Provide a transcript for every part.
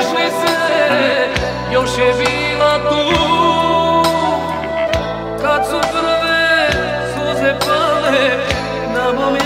sjećaš li se, još je bila tu. Kad su prve suze pale na mom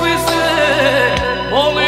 Krishna, Om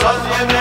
Saz yeme